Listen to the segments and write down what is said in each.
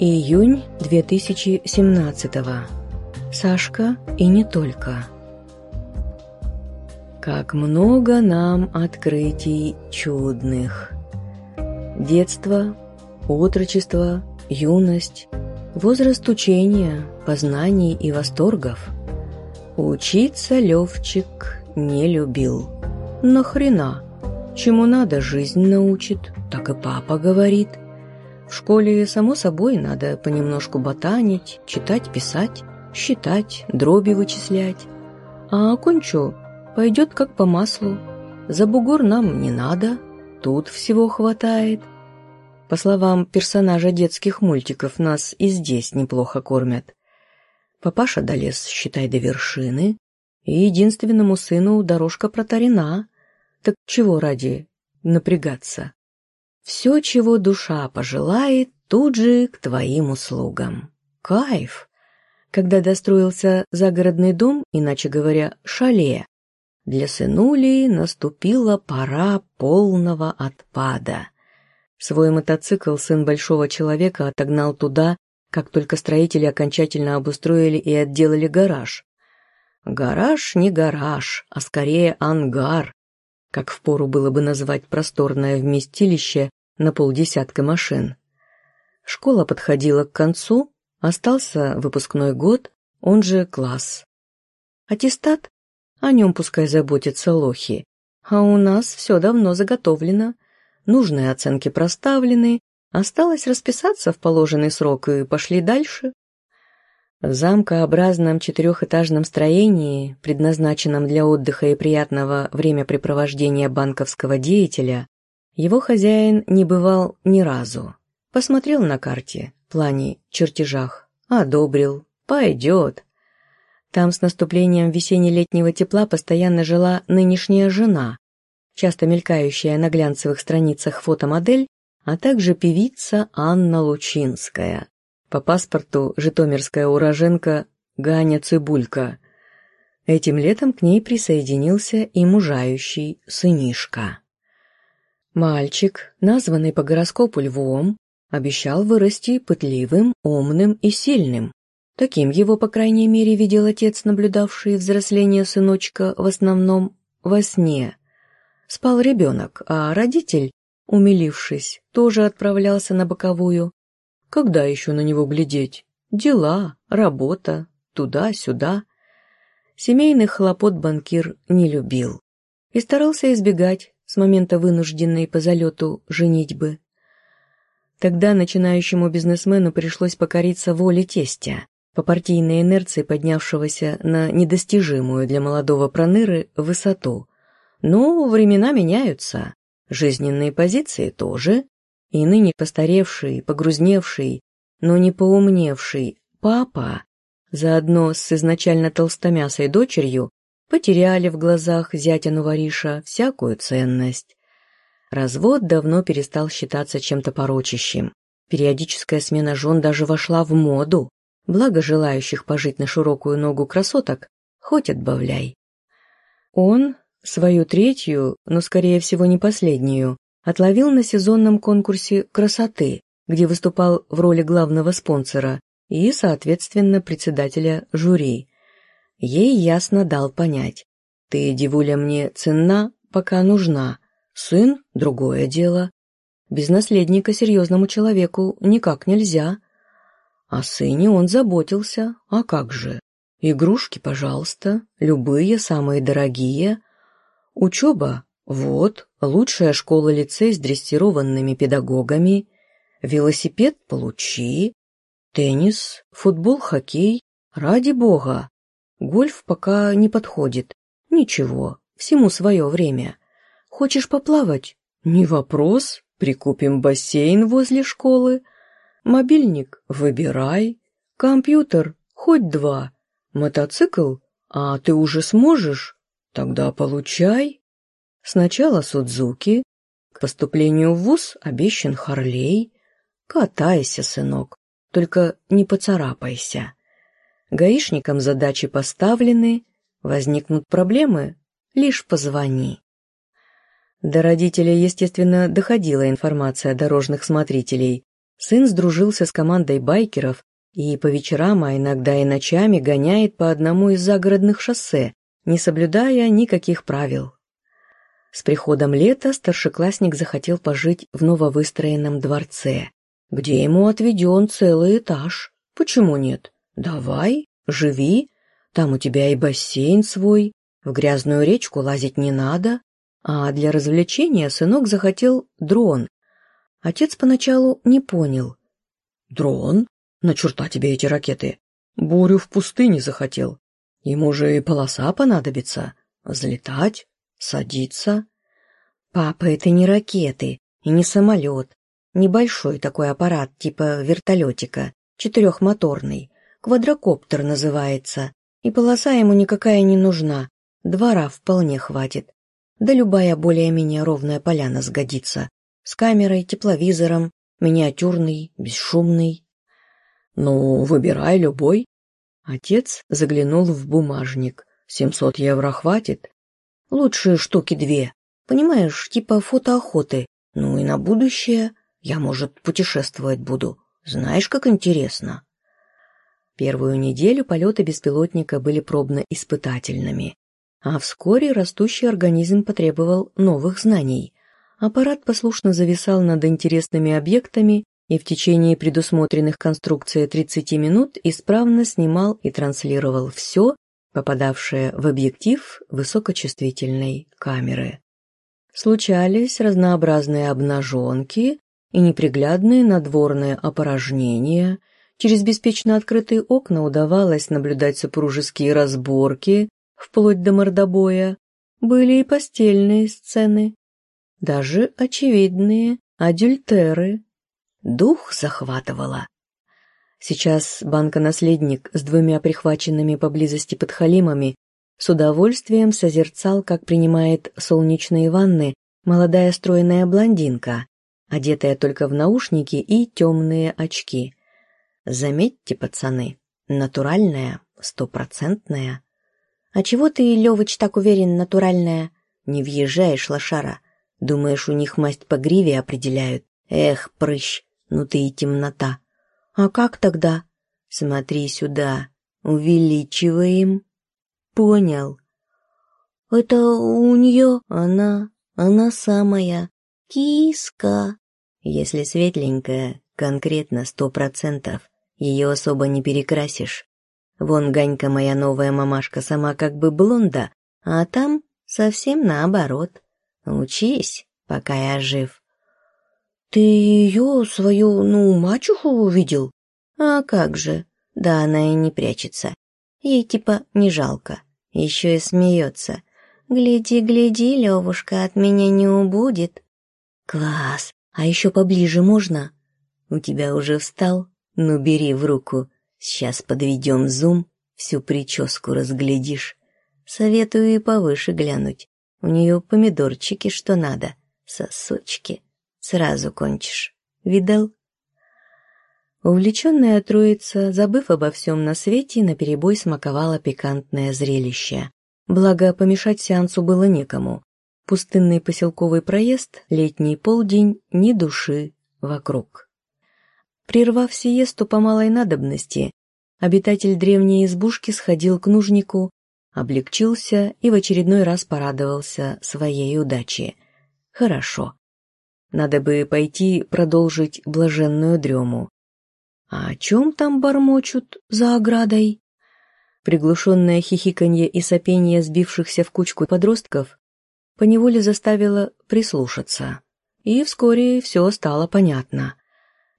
Июнь 2017 Сашка и не только. Как много нам открытий чудных. Детство, отрочество, юность, возраст учения, познаний и восторгов. Учиться Левчик не любил. Нахрена? Чему надо, жизнь научит, так и папа говорит – в школе, само собой, надо понемножку ботанить, читать, писать, считать, дроби вычислять. А окончу, пойдет как по маслу. За бугор нам не надо, тут всего хватает. По словам персонажа детских мультиков, нас и здесь неплохо кормят. Папаша долез, считай, до вершины, и единственному сыну дорожка протарена. Так чего ради напрягаться? Все, чего душа пожелает, тут же к твоим услугам. Кайф! Когда достроился загородный дом, иначе говоря, шале, для сынули наступила пора полного отпада. Свой мотоцикл сын большого человека отогнал туда, как только строители окончательно обустроили и отделали гараж. Гараж не гараж, а скорее ангар, как впору было бы назвать просторное вместилище на полдесятка машин. Школа подходила к концу, остался выпускной год, он же класс. Аттестат? О нем пускай заботятся лохи. А у нас все давно заготовлено. Нужные оценки проставлены, осталось расписаться в положенный срок и пошли дальше. В замкообразном четырехэтажном строении, предназначенном для отдыха и приятного времяпрепровождения банковского деятеля, его хозяин не бывал ни разу. Посмотрел на карте, плане, чертежах, одобрил, пойдет. Там с наступлением весенне-летнего тепла постоянно жила нынешняя жена, часто мелькающая на глянцевых страницах фотомодель, а также певица Анна Лучинская. По паспорту житомирская уроженка Ганя Цибулька. Этим летом к ней присоединился и мужающий сынишка. Мальчик, названный по гороскопу львом, обещал вырасти пытливым, умным и сильным. Таким его, по крайней мере, видел отец, наблюдавший взросление сыночка в основном во сне. Спал ребенок, а родитель, умилившись, тоже отправлялся на боковую. Когда еще на него глядеть? Дела, работа, туда-сюда. Семейных хлопот банкир не любил и старался избегать, с момента вынужденной по залету женитьбы. Тогда начинающему бизнесмену пришлось покориться воле тестя, по партийной инерции поднявшегося на недостижимую для молодого проныры высоту. Но времена меняются, жизненные позиции тоже, и ныне постаревший, погрузневший, но не поумневший папа, заодно с изначально толстомясой дочерью, потеряли в глазах зятя Нувариша всякую ценность. Развод давно перестал считаться чем-то порочащим. Периодическая смена жен даже вошла в моду, благо желающих пожить на широкую ногу красоток хоть отбавляй. Он свою третью, но скорее всего не последнюю, отловил на сезонном конкурсе красоты, где выступал в роли главного спонсора и, соответственно, председателя жюри ей ясно дал понять. «Ты, девуля, мне ценна, пока нужна. Сын — другое дело. Без наследника серьезному человеку никак нельзя». О сыне он заботился, а как же? Игрушки, пожалуйста, любые, самые дорогие. Учеба — вот, лучшая школа-лицей с дрессированными педагогами. Велосипед — получи. Теннис, футбол, хоккей — ради бога. Гольф пока не подходит. Ничего, всему свое время. Хочешь поплавать? Не вопрос, прикупим бассейн возле школы. Мобильник? Выбирай. Компьютер? Хоть два. Мотоцикл? А ты уже сможешь? Тогда получай. Сначала Судзуки. К поступлению в ВУЗ обещан Харлей. Катайся, сынок, только не поцарапайся. Гаишникам задачи поставлены, возникнут проблемы — лишь позвони. До родителей, естественно, доходила информация дорожных смотрителей. Сын сдружился с командой байкеров и по вечерам, а иногда и ночами гоняет по одному из загородных шоссе, не соблюдая никаких правил. С приходом лета старшеклассник захотел пожить в нововыстроенном дворце, где ему отведен целый этаж. Почему нет? Давай, живи, там у тебя и бассейн свой, в грязную речку лазить не надо, а для развлечения сынок захотел дрон. Отец поначалу не понял. «Дрон? На черта тебе эти ракеты? Бурю в пустыне захотел. Ему же и полоса понадобится. Взлетать, садиться». «Папа, это не ракеты и не самолет. Небольшой такой аппарат типа вертолетика, четырехмоторный. Квадрокоптер называется. И полоса ему никакая не нужна. Двора вполне хватит. Да любая более-менее ровная поляна сгодится. С камерой, тепловизором, миниатюрный, бесшумный. Ну, выбирай любой. Отец заглянул в бумажник. Семьсот евро хватит. Лучше штуки две. Понимаешь, типа фотоохоты. Ну и на будущее я, может, путешествовать буду. Знаешь, как интересно. Первую неделю полеты беспилотника были пробно-испытательными, а вскоре растущий организм потребовал новых знаний. Аппарат послушно зависал над интересными объектами и в течение предусмотренных конструкцией 30 минут исправно снимал и транслировал все, попадавшее в объектив высокочувствительной камеры. Случались разнообразные обнаженки и неприглядные надворные опорожнения – Через беспечно открытые окна удавалось наблюдать супружеские разборки, вплоть до мордобоя. Были и постельные сцены, даже очевидные адюльтеры. Дух захватывало. Сейчас банка-наследник с двумя прихваченными поблизости подхалимами с удовольствием созерцал, как принимает солнечные ванны молодая стройная блондинка, одетая только в наушники и темные очки. Заметьте, пацаны, натуральная, стопроцентная. А чего ты, Левыч, так уверен, натуральная? Не въезжаешь, лошара. Думаешь, у них масть по гриве определяют? Эх, прыщ, ну ты и темнота. А как тогда? Смотри сюда, увеличиваем. Понял. Это у нее она, она самая, киска. Если светленькая, конкретно сто процентов. Ее особо не перекрасишь. Вон Ганька моя новая мамашка сама как бы блонда, а там совсем наоборот. Учись, пока я жив. Ты ее, свою, ну, мачеху увидел? А как же, да она и не прячется. Ей типа не жалко, еще и смеется. Гляди, гляди, Левушка, от меня не убудет. Класс, а еще поближе можно? У тебя уже встал? Ну, бери в руку. Сейчас подведем зум, всю прическу разглядишь. Советую и повыше глянуть. У нее помидорчики что надо, сосочки. Сразу кончишь. Видал? Увлеченная троица, забыв обо всем на свете, наперебой смаковала пикантное зрелище. Благо, помешать сеансу было некому. Пустынный поселковый проезд, летний полдень, ни души вокруг. Прервав сиесту по малой надобности, обитатель древней избушки сходил к нужнику, облегчился и в очередной раз порадовался своей удаче. Хорошо. Надо бы пойти продолжить блаженную дрему. А о чем там бормочут за оградой? Приглушенное хихиканье и сопение сбившихся в кучку подростков поневоле заставило прислушаться. И вскоре все стало понятно.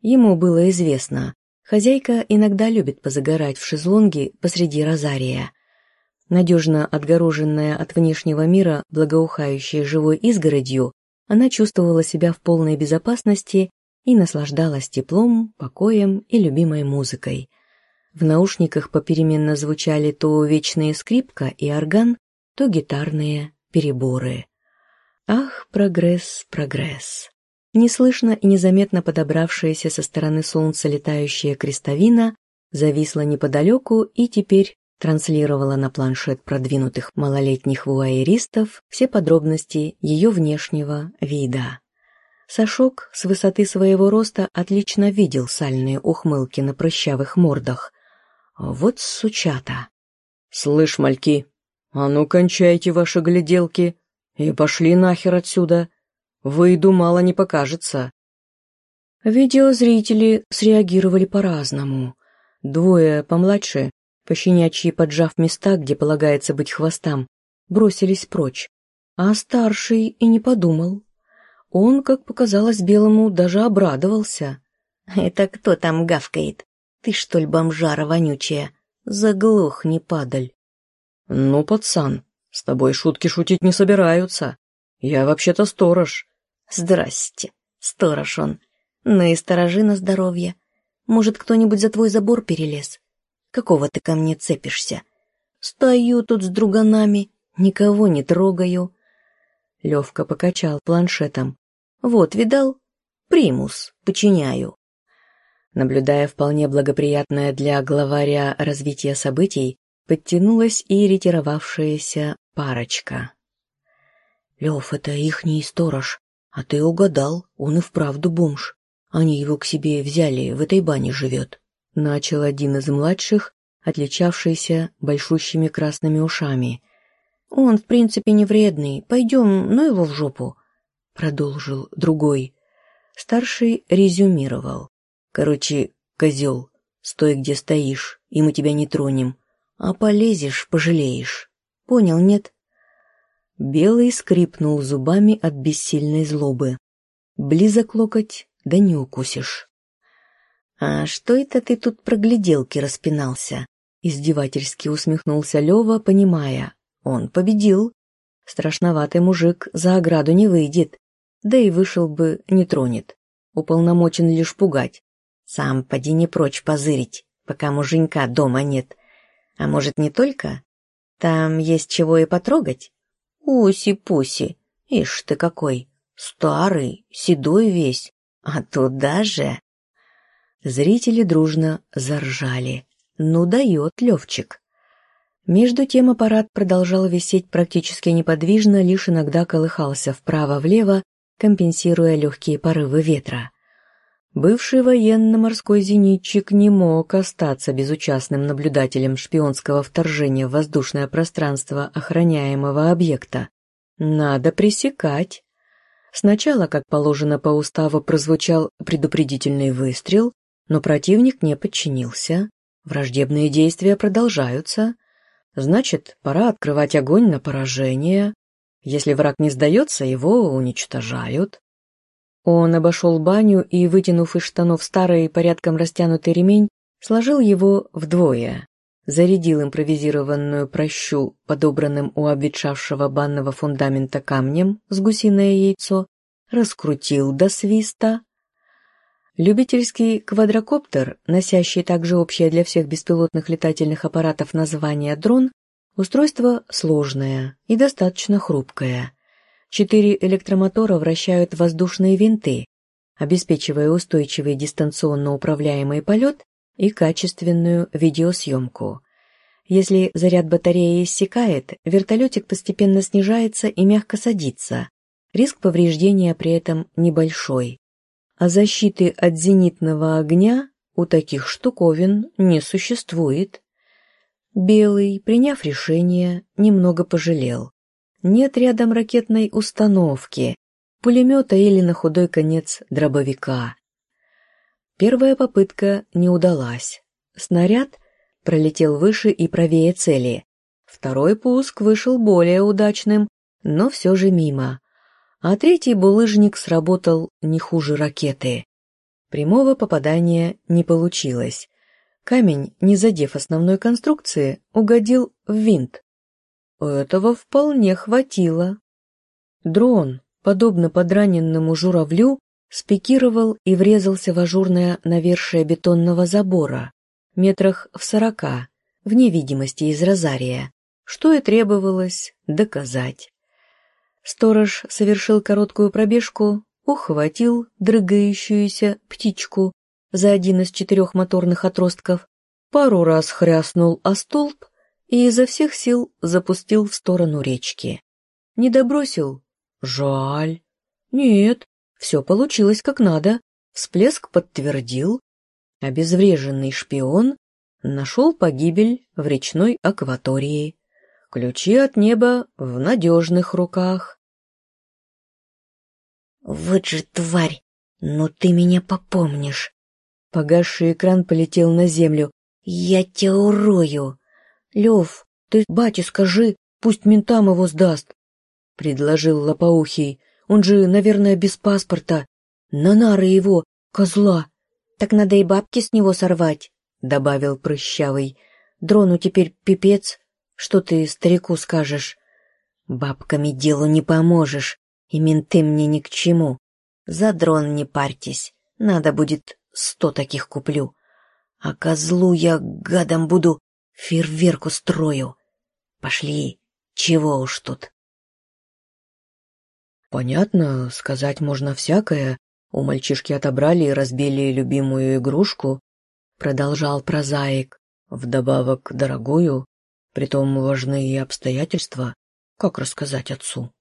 Ему было известно, хозяйка иногда любит позагорать в шезлонге посреди розария. Надежно отгороженная от внешнего мира, благоухающая живой изгородью, она чувствовала себя в полной безопасности и наслаждалась теплом, покоем и любимой музыкой. В наушниках попеременно звучали то вечные скрипка и орган, то гитарные переборы. Ах, прогресс, прогресс. Неслышно и незаметно подобравшаяся со стороны солнца летающая крестовина зависла неподалеку и теперь транслировала на планшет продвинутых малолетних вуайеристов все подробности ее внешнего вида. Сашок с высоты своего роста отлично видел сальные ухмылки на прыщавых мордах. Вот сучата. «Слышь, мальки, а ну кончайте ваши гляделки и пошли нахер отсюда. Выйду, мало не покажется». Видеозрители среагировали по-разному. Двое помладше, пощенячьи поджав места, где полагается быть хвостам, бросились прочь, а старший и не подумал. Он, как показалось Белому, даже обрадовался. «Это кто там гавкает? Ты, что ли, бомжара вонючая? Заглохни, падаль!» «Ну, пацан, с тобой шутки шутить не собираются. Я вообще-то сторож». «Здрасте, сторож он. Ну и сторожи на здоровье. Может, кто-нибудь за твой забор перелез? Какого ты ко мне цепишься? Стою тут с друганами, никого не трогаю». Левка покачал планшетом. «Вот, видал? Примус, подчиняю». Наблюдая вполне благоприятное для главаря развитие событий, подтянулась и ретировавшаяся парочка. «Лев, это ихний сторож, а ты угадал, он и вправду бомж. Они его к себе взяли, в этой бане живет», — начал один из младших, отличавшийся большущими красными ушами. «Он, в принципе, не вредный, пойдем, ну его в жопу», — продолжил другой. Старший резюмировал. «Короче, козел, стой, где стоишь, и мы тебя не тронем. А полезешь, пожалеешь. Понял, нет? Белый скрипнул зубами от бессильной злобы. Близок локоть, да не укусишь. «А что это ты тут про гляделки распинался?» Издевательски усмехнулся Лева, понимая. Он победил. Страшноватый мужик за ограду не выйдет. Да и вышел бы, не тронет. Уполномочен лишь пугать. Сам поди не прочь позырить, пока муженька дома нет. А может, не только? Там есть чего и потрогать? Уси-пуси, ишь ты какой, старый, седой весь, а туда же... Зрители дружно заржали. Ну, дает Левчик. Между тем аппарат продолжал висеть практически неподвижно, лишь иногда колыхался вправо-влево, компенсируя легкие порывы ветра. Бывший военно-морской зенитчик не мог остаться безучастным наблюдателем шпионского вторжения в воздушное пространство охраняемого объекта. Надо пресекать. Сначала, как положено по уставу, прозвучал предупредительный выстрел, но противник не подчинился. Враждебные действия продолжаются. Значит, пора открывать огонь на поражение. Если враг не сдается, его уничтожают. Он обошел баню и, вытянув из штанов старый, порядком растянутый ремень, сложил его вдвое, зарядил импровизированную прощу, подобранным у обветшавшего банного фундамента камнем с гусиное яйцо, раскрутил до свиста. Любительский квадрокоптер, носящий также общее для всех беспилотных летательных аппаратов название «дрон», устройство сложное и достаточно хрупкое – Четыре электромотора вращают воздушные винты, обеспечивая устойчивый дистанционно управляемый полет и качественную видеосъемку. Если заряд батареи иссякает, вертолетик постепенно снижается и мягко садится. Риск повреждения при этом небольшой. А защиты от зенитного огня у таких штуковин не существует. Белый, приняв решение, немного пожалел. Нет рядом ракетной установки, пулемета или на худой конец дробовика. Первая попытка не удалась. Снаряд пролетел выше и правее цели. Второй пуск вышел более удачным, но все же мимо. А третий булыжник сработал не хуже ракеты. Прямого попадания не получилось. Камень, не задев основной конструкции, угодил в винт. Этого вполне хватило. Дрон, подобно подраненному журавлю, спикировал и врезался в ажурное навершие бетонного забора, метрах в сорока, вне видимости из розария, что и требовалось доказать. Сторож совершил короткую пробежку, ухватил дрыгающуюся птичку за один из четырех моторных отростков, пару раз хряснул о столб и изо всех сил запустил в сторону речки. Не добросил? Жаль. Нет, Все получилось как надо. Всплеск подтвердил. Обезвреженный шпион нашел погибель в речной акватории. Ключи от неба в надежных руках. «Вот же тварь! Ну ты меня попомнишь!» Погасший экран полетел на землю. «Я тебя урою!» «Лев, ты бате скажи, пусть ментам его сдаст», — предложил Лопоухий. «Он же, наверное, без паспорта. На нары его, козла». «Так надо и бабки с него сорвать», — добавил Прыщавый. «Дрону теперь пипец. Что ты старику скажешь?» «Бабками делу не поможешь, и менты мне ни к чему. За дрон не парьтесь, надо будет сто таких куплю. А козлу я гадом буду фейерверк устрою. Пошли, чего уж тут. Понятно, сказать можно всякое. У мальчишки отобрали и разбили любимую игрушку, продолжал прозаик. Вдобавок дорогую, притом важны и обстоятельства. Как рассказать отцу?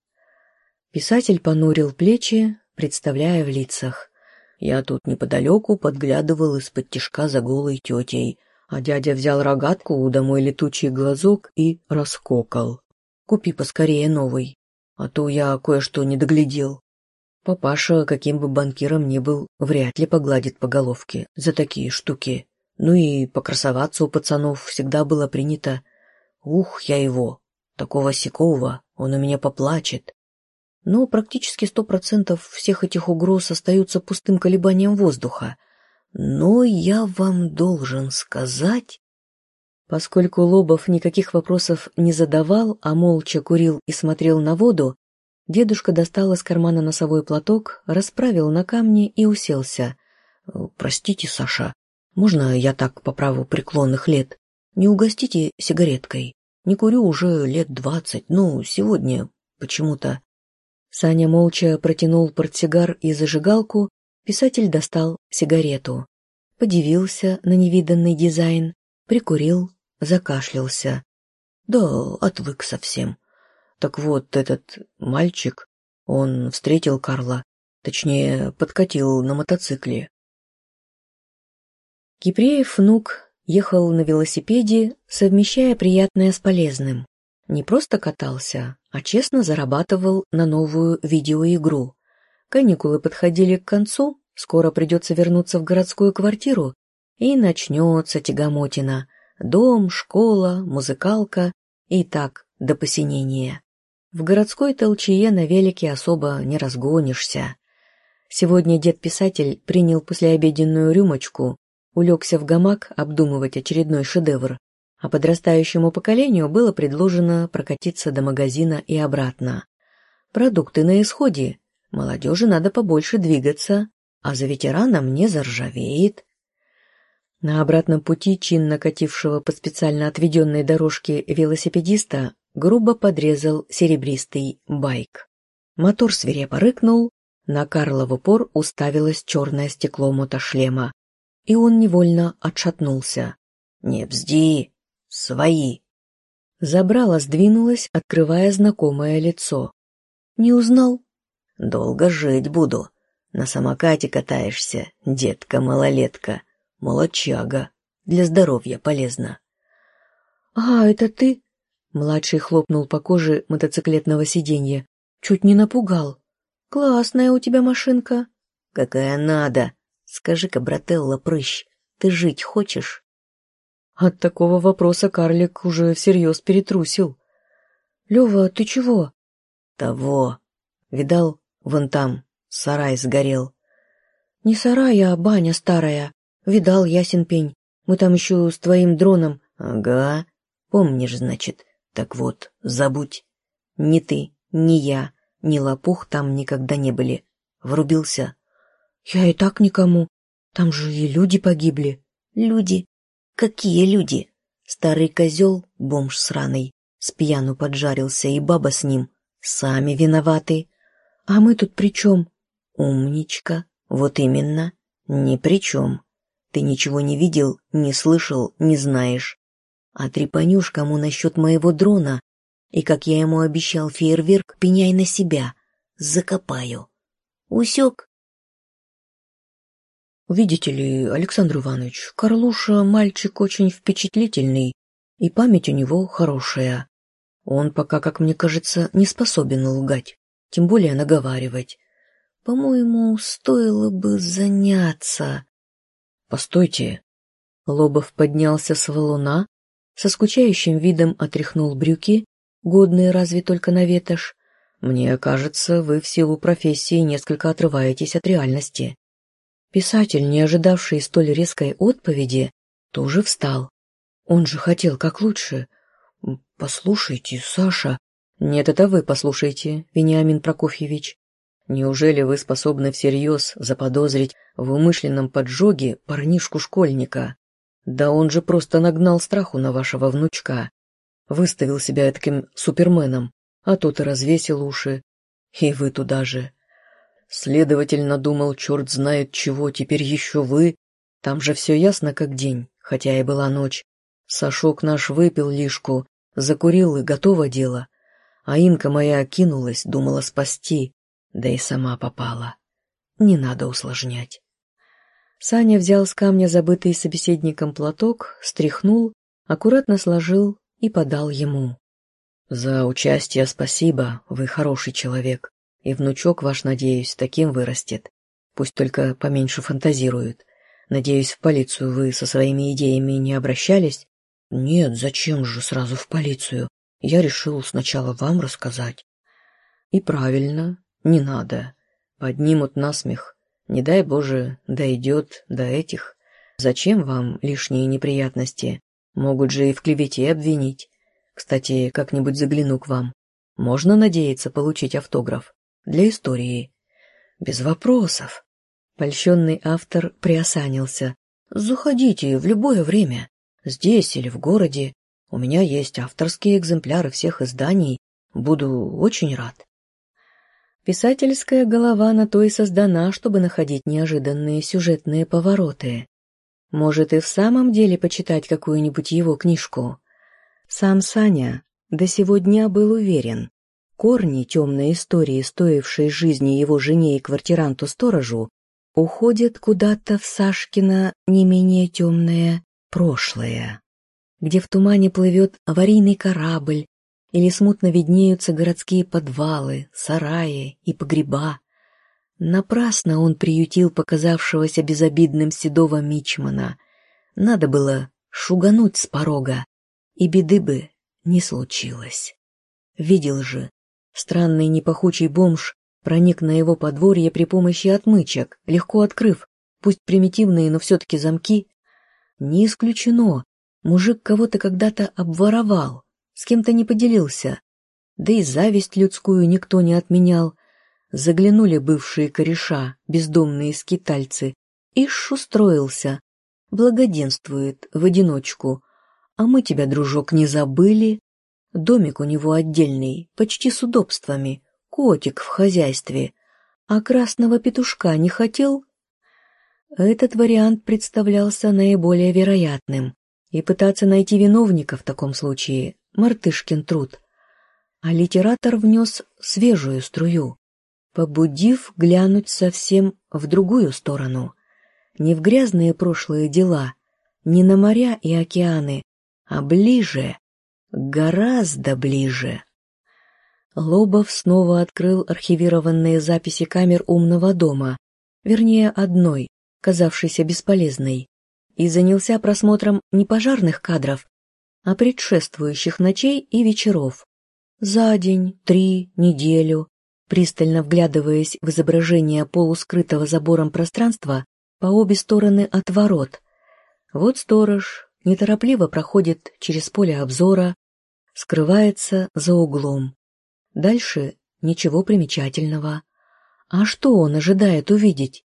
Писатель понурил плечи, представляя в лицах. Я тут неподалеку подглядывал из-под тишка за голой тетей, а дядя взял рогатку, домой летучий глазок и раскокал. Купи поскорее новый, а то я кое-что не доглядел. Папаша, каким бы банкиром ни был, вряд ли погладит по головке за такие штуки. Ну и покрасоваться у пацанов всегда было принято. Ух, я его, такого сякого, он у меня поплачет но практически сто процентов всех этих угроз остаются пустым колебанием воздуха. Но я вам должен сказать... Поскольку Лобов никаких вопросов не задавал, а молча курил и смотрел на воду, дедушка достал из кармана носовой платок, расправил на камне и уселся. «Простите, Саша, можно я так по праву преклонных лет? Не угостите сигареткой? Не курю уже лет двадцать, ну, сегодня почему-то...» Саня молча протянул портсигар и зажигалку, писатель достал сигарету. Подивился на невиданный дизайн, прикурил, закашлялся. Да, отвык совсем. Так вот, этот мальчик, он встретил Карла, точнее, подкатил на мотоцикле. Кипреев внук ехал на велосипеде, совмещая приятное с полезным. Не просто катался, а честно зарабатывал на новую видеоигру. Каникулы подходили к концу, скоро придется вернуться в городскую квартиру, и начнется тягомотина. Дом, школа, музыкалка и так до посинения. В городской толчее на велике особо не разгонишься. Сегодня дед-писатель принял послеобеденную рюмочку, улегся в гамак обдумывать очередной шедевр а подрастающему поколению было предложено прокатиться до магазина и обратно. Продукты на исходе, молодежи надо побольше двигаться, а за ветераном не заржавеет. На обратном пути чин накатившего по специально отведенной дорожке велосипедиста грубо подрезал серебристый байк. Мотор свирепо рыкнул, на Карла в упор уставилось черное стекло мотошлема, и он невольно отшатнулся. «Не бзди!» Свои. Забрала сдвинулась, открывая знакомое лицо. Не узнал? Долго жить буду. На самокате катаешься, детка-малолетка. Молодчага. Для здоровья полезно. А, это ты? Младший хлопнул по коже мотоциклетного сиденья. Чуть не напугал. Классная у тебя машинка. Какая надо. Скажи-ка, брателла, прыщ, ты жить хочешь? От такого вопроса карлик уже всерьез перетрусил. «Лева, ты чего?» «Того. Видал, вон там, сарай сгорел». «Не сарай, а баня старая. Видал, ясен пень. Мы там еще с твоим дроном...» «Ага. Помнишь, значит. Так вот, забудь. Ни ты, ни я, ни лопух там никогда не были. Врубился?» «Я и так никому. Там же и люди погибли». «Люди? Какие люди? Старый козел, бомж сраный, с пьяну поджарился, и баба с ним. Сами виноваты. А мы тут при чем? Умничка. Вот именно. Ни при чем. Ты ничего не видел, не слышал, не знаешь. А трепанешь кому насчет моего дрона, и, как я ему обещал фейерверк, пеняй на себя. Закопаю. Усек? Видите ли, Александр Иванович, Карлуша мальчик очень впечатлительный, и память у него хорошая. Он пока, как мне кажется, не способен лгать, тем более наговаривать. По-моему, стоило бы заняться. Постойте. Лобов поднялся с валуна, со скучающим видом отряхнул брюки, годные разве только на ветошь. Мне кажется, вы в силу профессии несколько отрываетесь от реальности. Писатель, не ожидавший столь резкой отповеди, тоже встал. Он же хотел как лучше. Послушайте, Саша... Нет, это вы послушайте, Вениамин Прокофьевич. Неужели вы способны всерьез заподозрить в умышленном поджоге парнишку-школьника? Да он же просто нагнал страху на вашего внучка. Выставил себя таким суперменом, а тот и развесил уши. И вы туда же. Следовательно, думал, черт знает чего, теперь еще вы. Там же все ясно как день, хотя и была ночь. Сашок наш выпил лишку, закурил и готово дело. А инка моя кинулась, думала спасти, да и сама попала. Не надо усложнять. Саня взял с камня забытый собеседником платок, стряхнул, аккуратно сложил и подал ему. «За участие спасибо, вы хороший человек. И внучок ваш, надеюсь, таким вырастет. Пусть только поменьше фантазирует. Надеюсь, в полицию вы со своими идеями не обращались? Нет, зачем же сразу в полицию? Я решил сначала вам рассказать. И правильно, не надо. Поднимут насмех. Не дай Боже, дойдет до этих. Зачем вам лишние неприятности? Могут же и в клевете обвинить. Кстати, как-нибудь загляну к вам. Можно надеяться получить автограф? для истории. Без вопросов. Польщенный автор приосанился. Заходите в любое время, здесь или в городе. У меня есть авторские экземпляры всех изданий. Буду очень рад. Писательская голова на то и создана, чтобы находить неожиданные сюжетные повороты. Может и в самом деле почитать какую-нибудь его книжку. Сам Саня до сего дня был уверен, Корни темной истории, стоившей жизни его жене и квартиранту-сторожу, уходят куда-то в Сашкино не менее темное прошлое, где в тумане плывет аварийный корабль или смутно виднеются городские подвалы, сараи и погреба. Напрасно он приютил показавшегося безобидным седого мичмана. Надо было шугануть с порога, и беды бы не случилось. Видел же, Странный непахучий бомж проник на его подворье при помощи отмычек, легко открыв, пусть примитивные, но все-таки замки. Не исключено, мужик кого-то когда-то обворовал, с кем-то не поделился. Да и зависть людскую никто не отменял. Заглянули бывшие кореша, бездомные скитальцы, Ишь устроился, благоденствует в одиночку. А мы тебя, дружок, не забыли, Домик у него отдельный, почти с удобствами, котик в хозяйстве. А красного петушка не хотел? Этот вариант представлялся наиболее вероятным, и пытаться найти виновника в таком случае – мартышкин труд. А литератор внес свежую струю, побудив глянуть совсем в другую сторону. Не в грязные прошлые дела, не на моря и океаны, а ближе, Гораздо ближе. Лобов снова открыл архивированные записи камер умного дома, вернее, одной, казавшейся бесполезной, и занялся просмотром не пожарных кадров, а предшествующих ночей и вечеров. За день, три, неделю, пристально вглядываясь в изображение полускрытого забором пространства по обе стороны от ворот. Вот сторож, неторопливо проходит через поле обзора, скрывается за углом. Дальше ничего примечательного. А что он ожидает увидеть?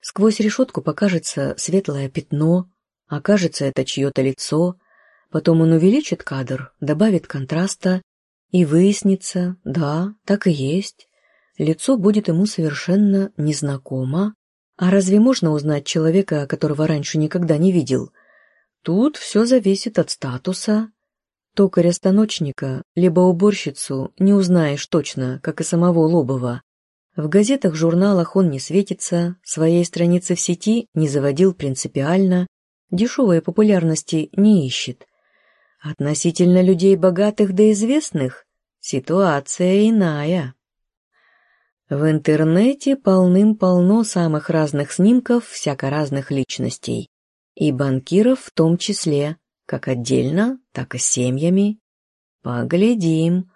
Сквозь решетку покажется светлое пятно, окажется это чье-то лицо, потом он увеличит кадр, добавит контраста, и выяснится, да, так и есть. Лицо будет ему совершенно незнакомо. А разве можно узнать человека, которого раньше никогда не видел – Тут все зависит от статуса. Токаря-станочника, либо уборщицу не узнаешь точно, как и самого Лобова. В газетах, журналах он не светится, своей страницы в сети не заводил принципиально, дешевой популярности не ищет. Относительно людей богатых да известных ситуация иная. В интернете полным-полно самых разных снимков всяко разных личностей. И банкиров в том числе, как отдельно, так и семьями. Поглядим.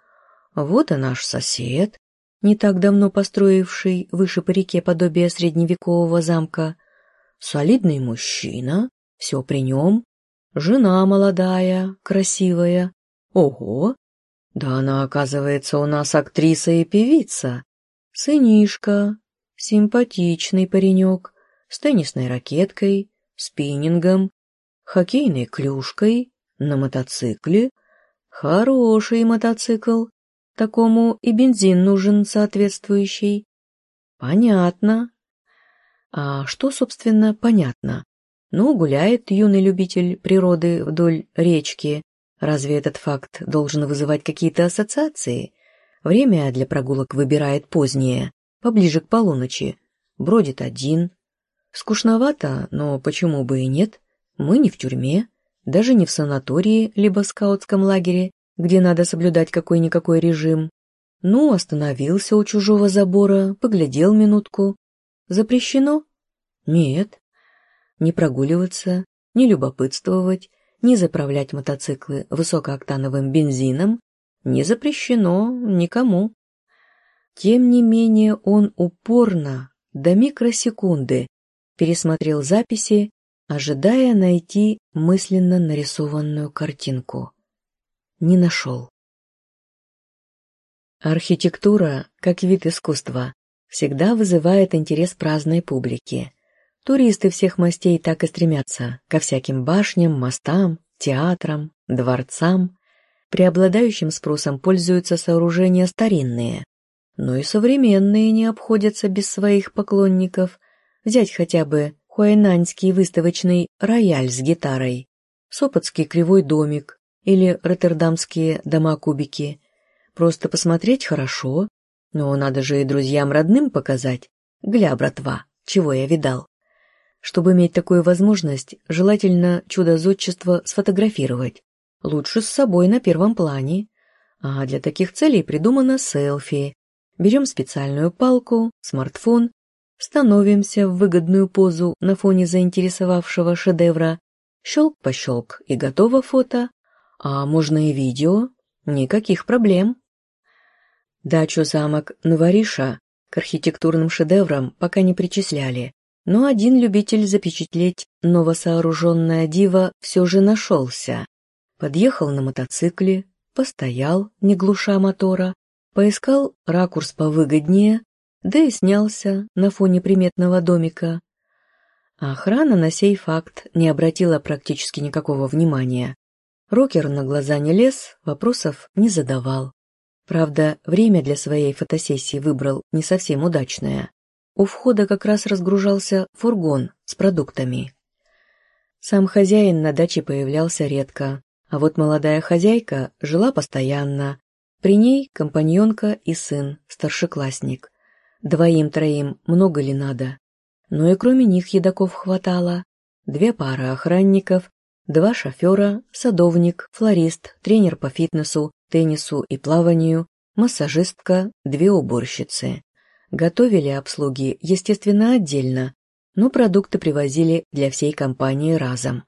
Вот и наш сосед, не так давно построивший выше по реке подобие средневекового замка. Солидный мужчина, все при нем. Жена молодая, красивая. Ого! Да она, оказывается, у нас актриса и певица. Сынишка, симпатичный паренек, с теннисной ракеткой, спиннингом, хоккейной клюшкой, на мотоцикле. Хороший мотоцикл, такому и бензин нужен соответствующий. Понятно. А что, собственно, понятно? Ну, гуляет юный любитель природы вдоль речки. Разве этот факт должен вызывать какие-то ассоциации? Время для прогулок выбирает позднее, поближе к полуночи. Бродит один. Скучновато, но почему бы и нет? Мы не в тюрьме, даже не в санатории, либо скаутском лагере, где надо соблюдать какой-никакой режим. Ну, остановился у чужого забора, поглядел минутку. Запрещено? Нет. Не прогуливаться, не любопытствовать, не заправлять мотоциклы высокооктановым бензином не запрещено никому. Тем не менее он упорно, до микросекунды, пересмотрел записи, ожидая найти мысленно нарисованную картинку. Не нашел. Архитектура, как вид искусства, всегда вызывает интерес праздной публики. Туристы всех мастей так и стремятся ко всяким башням, мостам, театрам, дворцам, Преобладающим спросом пользуются сооружения старинные, но и современные не обходятся без своих поклонников. Взять хотя бы хуайнаньский выставочный рояль с гитарой, Сопотский кривой домик или роттердамские дома-кубики. Просто посмотреть хорошо, но надо же и друзьям родным показать. Гля, братва, чего я видал. Чтобы иметь такую возможность, желательно чудо-зодчество сфотографировать. Лучше с собой на первом плане. А для таких целей придумано селфи. Берем специальную палку, смартфон, становимся в выгодную позу на фоне заинтересовавшего шедевра, щелк-пощелк и готово фото, а можно и видео, никаких проблем. Дачу замок Новориша к архитектурным шедеврам пока не причисляли, но один любитель запечатлеть новосооруженное диво все же нашелся. Подъехал на мотоцикле, постоял, не глуша мотора, поискал ракурс повыгоднее, да и снялся на фоне приметного домика. охрана на сей факт не обратила практически никакого внимания. Рокер на глаза не лез, вопросов не задавал. Правда, время для своей фотосессии выбрал не совсем удачное. У входа как раз разгружался фургон с продуктами. Сам хозяин на даче появлялся редко, а вот молодая хозяйка жила постоянно. При ней компаньонка и сын, старшеклассник. Двоим-троим много ли надо? Но и кроме них едоков хватало. Две пары охранников, два шофера, садовник, флорист, тренер по фитнесу, теннису и плаванию, массажистка, две уборщицы. Готовили обслуги, естественно, отдельно, но продукты привозили для всей компании разом.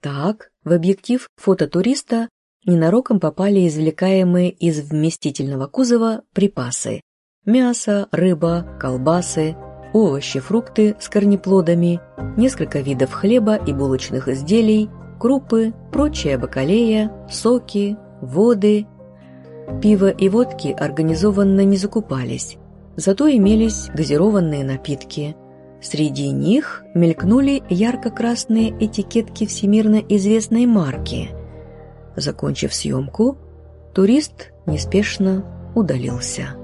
Так, в объектив фототуриста ненароком попали извлекаемые из вместительного кузова припасы. Мясо, рыба, колбасы, овощи, фрукты с корнеплодами, несколько видов хлеба и булочных изделий, крупы, прочая бакалея, соки, воды. Пиво и водки организованно не закупались, зато имелись газированные напитки, Среди них мелькнули ярко-красные этикетки всемирно известной марки. Закончив съемку, турист неспешно удалился.